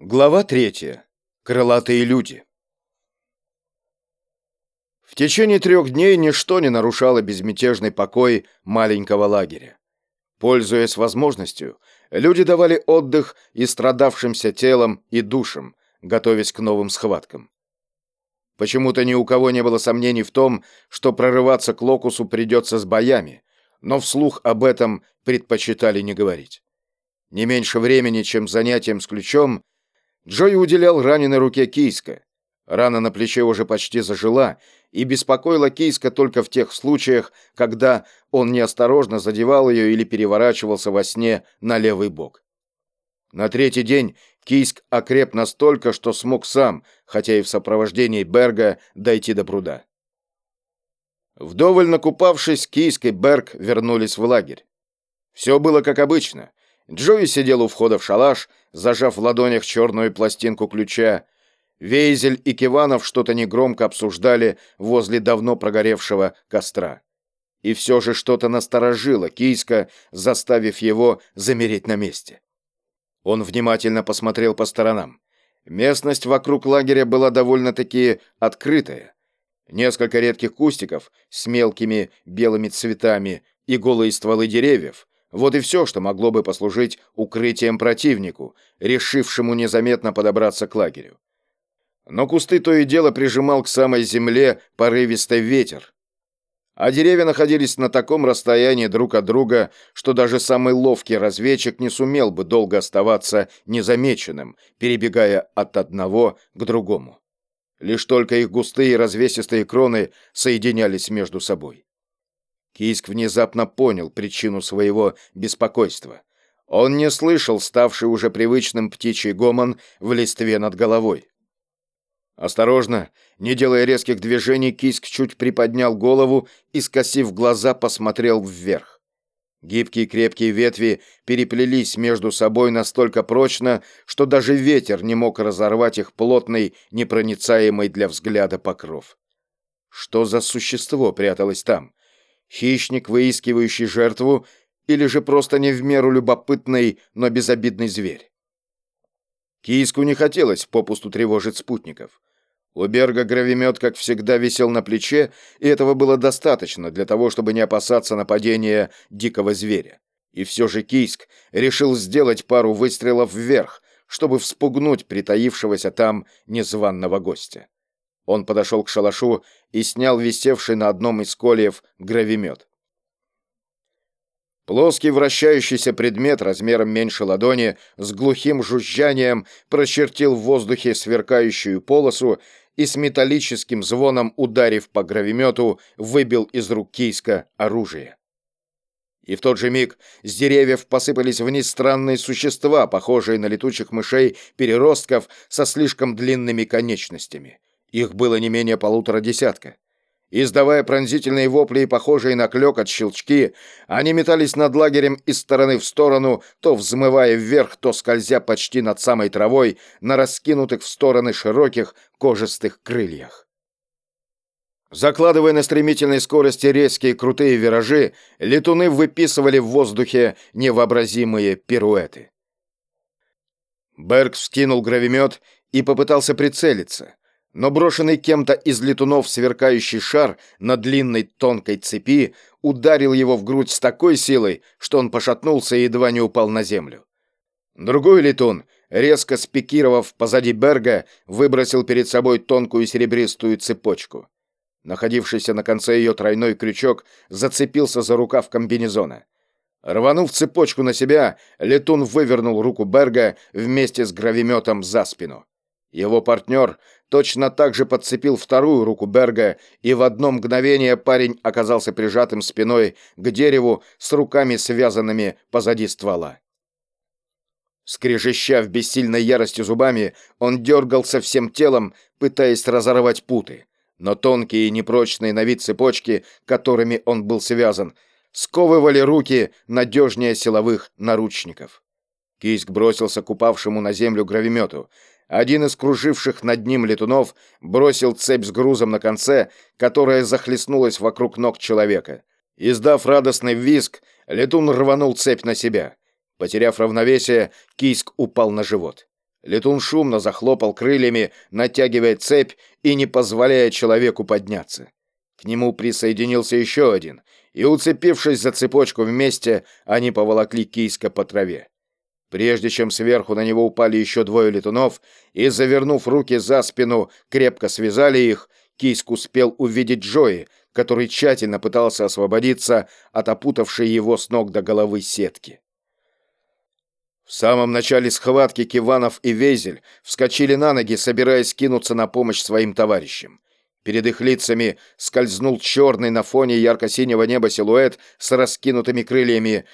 Глава третья. Крылатые люди. В течение трех дней ничто не нарушало безмятежный покой маленького лагеря. Пользуясь возможностью, люди давали отдых и страдавшимся телом и душам, готовясь к новым схваткам. Почему-то ни у кого не было сомнений в том, что прорываться к Локусу придется с боями, но вслух об этом предпочитали не говорить. Не меньше времени, чем занятием с ключом, Джой уделял раненой руке Кийска. Рана на плече уже почти зажила, и беспокоила Кийска только в тех случаях, когда он неосторожно задевал ее или переворачивался во сне на левый бок. На третий день Кийск окреп настолько, что смог сам, хотя и в сопровождении Берга, дойти до пруда. Вдоволь накупавшись, Кийск и Берг вернулись в лагерь. Все было как обычно. Джои сидел у входа в шалаш, зажав в ладонях черную пластинку ключа. Вейзель и Киванов что-то негромко обсуждали возле давно прогоревшего костра. И все же что-то насторожило Кийска, заставив его замереть на месте. Он внимательно посмотрел по сторонам. Местность вокруг лагеря была довольно-таки открытая. Несколько редких кустиков с мелкими белыми цветами и голые стволы деревьев, вот и все, что могло бы послужить укрытием противнику, решившему незаметно подобраться к лагерю. Но кусты то и дело прижимал к самой земле порывистый ветер. А деревья находились на таком расстоянии друг от друга, что даже самый ловкий разведчик не сумел бы долго оставаться незамеченным, перебегая от одного к другому. Лишь только их густые развесистые кроны соединялись между собой. Кийск внезапно понял причину своего беспокойства. Он не слышал ставший уже привычным птичий гомон в листве над головой. Осторожно, не делая резких движений, Киск чуть приподнял голову и, скосив глаза, посмотрел вверх. Гибкие крепкие ветви переплелись между собой настолько прочно, что даже ветер не мог разорвать их плотный, непроницаемый для взгляда покров. Что за существо пряталось там? Хищник, выискивающий жертву, или же просто не в меру любопытный, но безобидный зверь. Кийску не хотелось попусту тревожить спутников. У Берга гравимет, как всегда, висел на плече, и этого было достаточно для того, чтобы не опасаться нападения дикого зверя. И все же Кийск решил сделать пару выстрелов вверх, чтобы вспугнуть притаившегося там незваного гостя. Он подошел к шалашу и снял висевший на одном из кольев гравимет. Плоский вращающийся предмет размером меньше ладони с глухим жужжанием прочертил в воздухе сверкающую полосу и с металлическим звоном, ударив по гравимету, выбил из рук Кийска оружие. И в тот же миг с деревьев посыпались вниз странные существа, похожие на летучих мышей-переростков со слишком длинными конечностями. Их было не менее полутора десятка. Издавая пронзительные вопли и похожие на клёк от щелчки, они метались над лагерем из стороны в сторону, то взмывая вверх, то скользя почти над самой травой на раскинутых в стороны широких кожистых крыльях. Закладывая на стремительной скорости резкие крутые виражи, летуны выписывали в воздухе невообразимые пируэты. Берг вскинул гравимет и попытался прицелиться но брошенный кем-то из летунов сверкающий шар на длинной тонкой цепи ударил его в грудь с такой силой, что он пошатнулся и едва не упал на землю. Другой летун, резко спикировав позади Берга, выбросил перед собой тонкую серебристую цепочку. Находившийся на конце ее тройной крючок зацепился за рукав комбинезона. Рванув цепочку на себя, летун вывернул руку Берга вместе с гравиметом за спину. Его партнер точно так же подцепил вторую руку Берга, и в одно мгновение парень оказался прижатым спиной к дереву с руками связанными позади ствола. Скрежеща в бессильной ярости зубами, он дергался всем телом, пытаясь разорвать путы. Но тонкие и непрочные на вид цепочки, которыми он был связан, сковывали руки надежнее силовых наручников. Кийск бросился к упавшему на землю гравимету. Один из круживших над ним летунов бросил цепь с грузом на конце, которая захлестнулась вокруг ног человека. Издав радостный визг, летун рванул цепь на себя. Потеряв равновесие, Кийск упал на живот. Летун шумно захлопал крыльями, натягивая цепь и не позволяя человеку подняться. К нему присоединился еще один, и, уцепившись за цепочку вместе, они поволокли кийска по траве. Прежде чем сверху на него упали еще двое летунов, и, завернув руки за спину, крепко связали их, Кийск успел увидеть Джои, который тщательно пытался освободиться от опутавшей его с ног до головы сетки. В самом начале схватки Киванов и Везель вскочили на ноги, собираясь кинуться на помощь своим товарищам. Перед их лицами скользнул черный на фоне ярко-синего неба силуэт с раскинутыми крыльями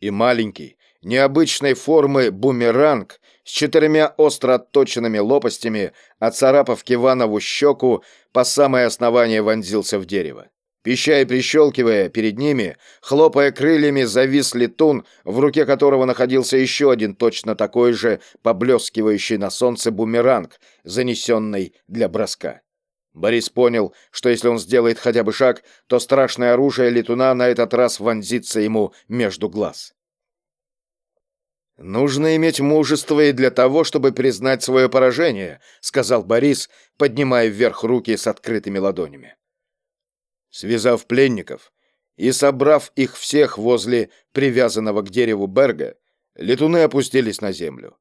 и маленький, необычной формы бумеранг с четырьмя остро отточенными лопастями, оцарапав Киванову щеку, по самое основание вонзился в дерево. Пища и прищелкивая перед ними, хлопая крыльями, завис летун, в руке которого находился еще один точно такой же, поблескивающий на солнце бумеранг, занесенный для броска. Борис понял, что если он сделает хотя бы шаг, то страшное оружие летуна на этот раз вонзится ему между глаз. «Нужно иметь мужество и для того, чтобы признать свое поражение», сказал Борис, поднимая вверх руки с открытыми ладонями. Связав пленников и собрав их всех возле привязанного к дереву Берга, летуны опустились на землю.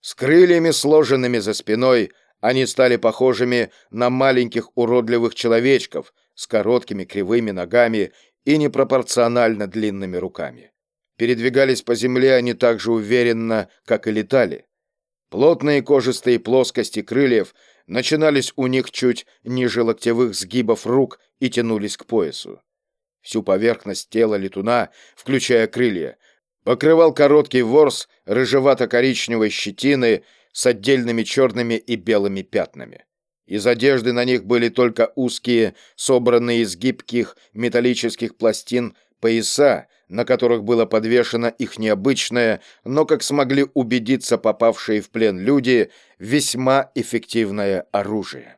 С крыльями, сложенными за спиной, они стали похожими на маленьких уродливых человечков с короткими кривыми ногами и непропорционально длинными руками. Передвигались по земле они так же уверенно, как и летали. Плотные кожистые плоскости крыльев начинались у них чуть ниже локтевых сгибов рук и тянулись к поясу. Всю поверхность тела летуна, включая крылья, покрывал короткий ворс рыжевато-коричневой щетины с отдельными черными и белыми пятнами. Из одежды на них были только узкие, собранные из гибких металлических пластин пояса, на которых было подвешено их необычное, но, как смогли убедиться попавшие в плен люди, весьма эффективное оружие.